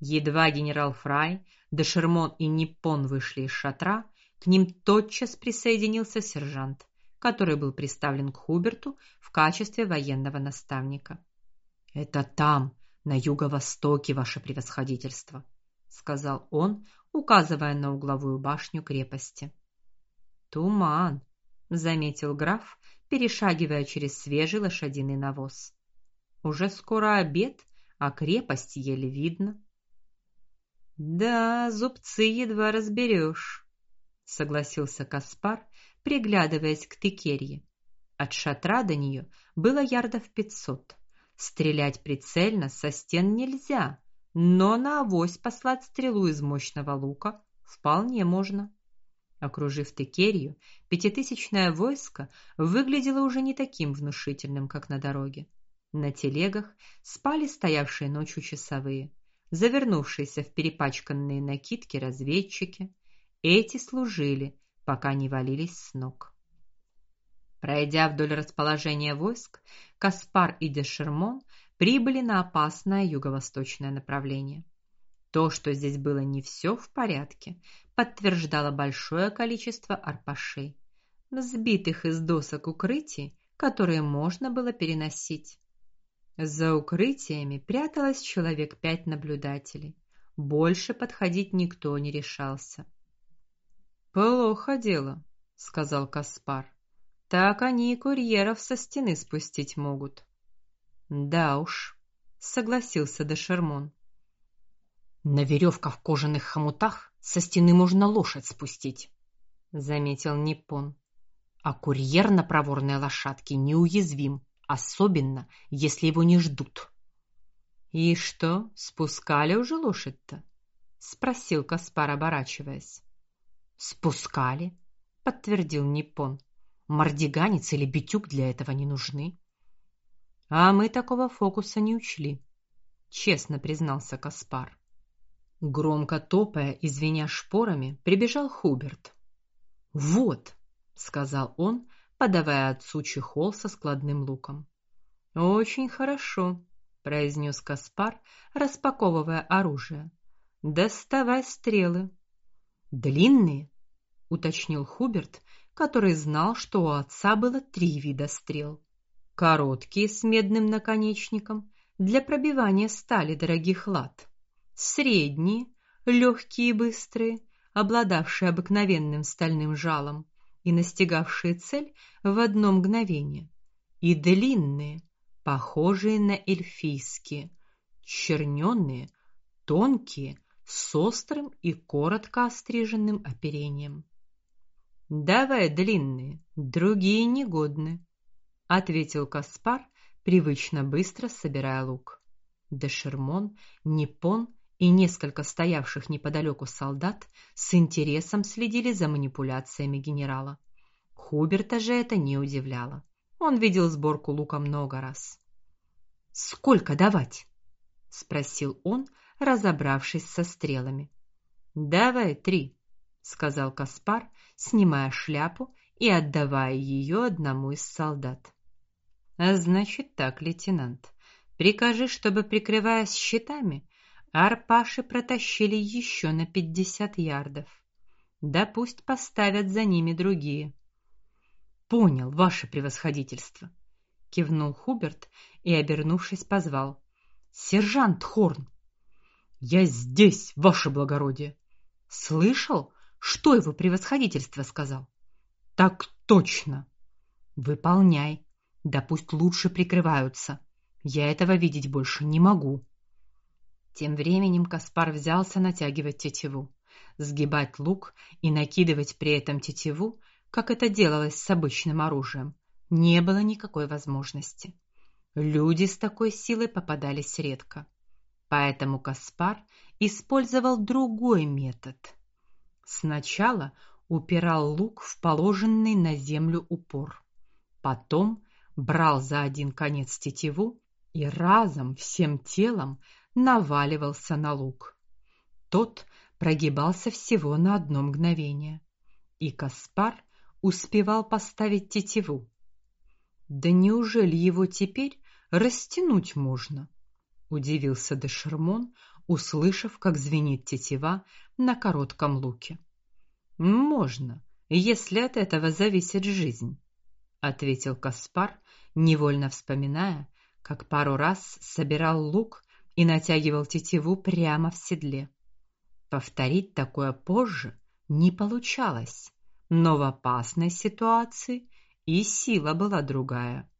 Едва генерал Фрай, Дешермон и Ниппон вышли из шатра, к ним тотчас присоединился сержант, который был представлен к Хуберту в качестве военного наставника. Это там, на юго-востоке, ваше превосходительство, сказал он, указывая на угловую башню крепости. Туман, заметил граф, перешагивая через свежий лошадиный навоз. Уже скоро обед, а крепость еле видно. Да, зубцы едва разберешь, согласился Каспар, приглядываясь к Текерье. От шатра до нее было ярдов пятьсот. Стрелять прицельно со стен нельзя, но на авось послать стрелу из мощного лука вполне можно. Окружив Текерию, пятитысячное войско выглядело уже не таким внушительным, как на дороге. На телегах спали стоявшие ночью часовые, завернувшиеся в перепачканные накидки разведчики. Эти служили, пока не валились с ног. Пройдя вдоль расположения войск, Каспар и Дешермон прибыли на опасное юго-восточное направление. То, что здесь было не все в порядке, подтверждало большое количество арпашей, сбитых из досок укрытий, которые можно было переносить. За укрытиями пряталось человек пять наблюдателей. Больше подходить никто не решался. Плохо дело, сказал Каспар. Так они и курьеров со стены спустить могут. Да уж, согласился Дешермон. На веревках в кожаных хомутах со стены можно лошадь спустить, заметил Ниппон. А курьер на проворной лошадке неуязвим, особенно если его не ждут. И что, спускали уже лошадь-то? спросил Каспар, оборачиваясь. Спускали, подтвердил Ниппон. Мордиганец или битюк для этого не нужны. А мы такого фокуса не учли, честно признался Каспар. Громко топая и шпорами, прибежал Хуберт. "Вот", сказал он, подавая отцу чехол со складным луком. "Очень хорошо", произнес Каспар, распаковывая оружие. "Доставай стрелы". "Длинные?" уточнил Хуберт, который знал, что у отца было три вида стрел: короткие с медным наконечником для пробивания стали дорогих лад, средние, легкие и быстрые, обладавшие обыкновенным стальным жалом и настигавшие цель в одно мгновение, и длинные, похожие на эльфийские, черненные, тонкие, с острым и коротко остриженным оперением. Давай длинные, другие негодны, ответил Каспар, привычно быстро собирая лук. Дешермон, Непон и несколько стоявших неподалеку солдат с интересом следили за манипуляциями генерала. Хуберта же это не удивляло. Он видел сборку лука много раз. Сколько давать? спросил он, разобравшись со стрелами. Давай три, сказал Каспар, снимая шляпу и отдавая ее одному из солдат. А значит так, лейтенант, прикажи, чтобы прикрываясь щитами, арпаши протащили еще на пятьдесят ярдов. Да пусть поставят за ними другие. Понял, ваше превосходительство, кивнул Хуберт и, обернувшись, позвал: "Сержант Хорн, я здесь, ваше благородие. Слышал, что его превосходительство сказал? Так точно. Выполняй. Да пусть лучше прикрываются. Я этого видеть больше не могу. Тем временем Каспар взялся натягивать тетиву, сгибать лук и накидывать при этом тетиву, как это делалось с обычным оружием, не было никакой возможности. Люди с такой силой попадались редко. Поэтому Каспар использовал другой метод. Сначала упирал лук в положенный на землю упор. Потом брал за один конец тетиву и разом всем телом наваливался на лук. Тот прогибался всего на одно мгновение, и Каспар успевал поставить тетиву. Да неужели его теперь растянуть можно? удивился Дешермон, услышав, как звенит тетива на коротком луке. Можно, если от этого зависит жизнь, ответил Каспар, невольно вспоминая, как пару раз собирал лук и натягивал тетиву прямо в седле. Повторить такое позже не получалось, но в опасной ситуации и сила была другая.